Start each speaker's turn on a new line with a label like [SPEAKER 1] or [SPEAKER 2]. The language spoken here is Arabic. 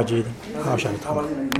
[SPEAKER 1] حاجة ما عشان يتخانقوا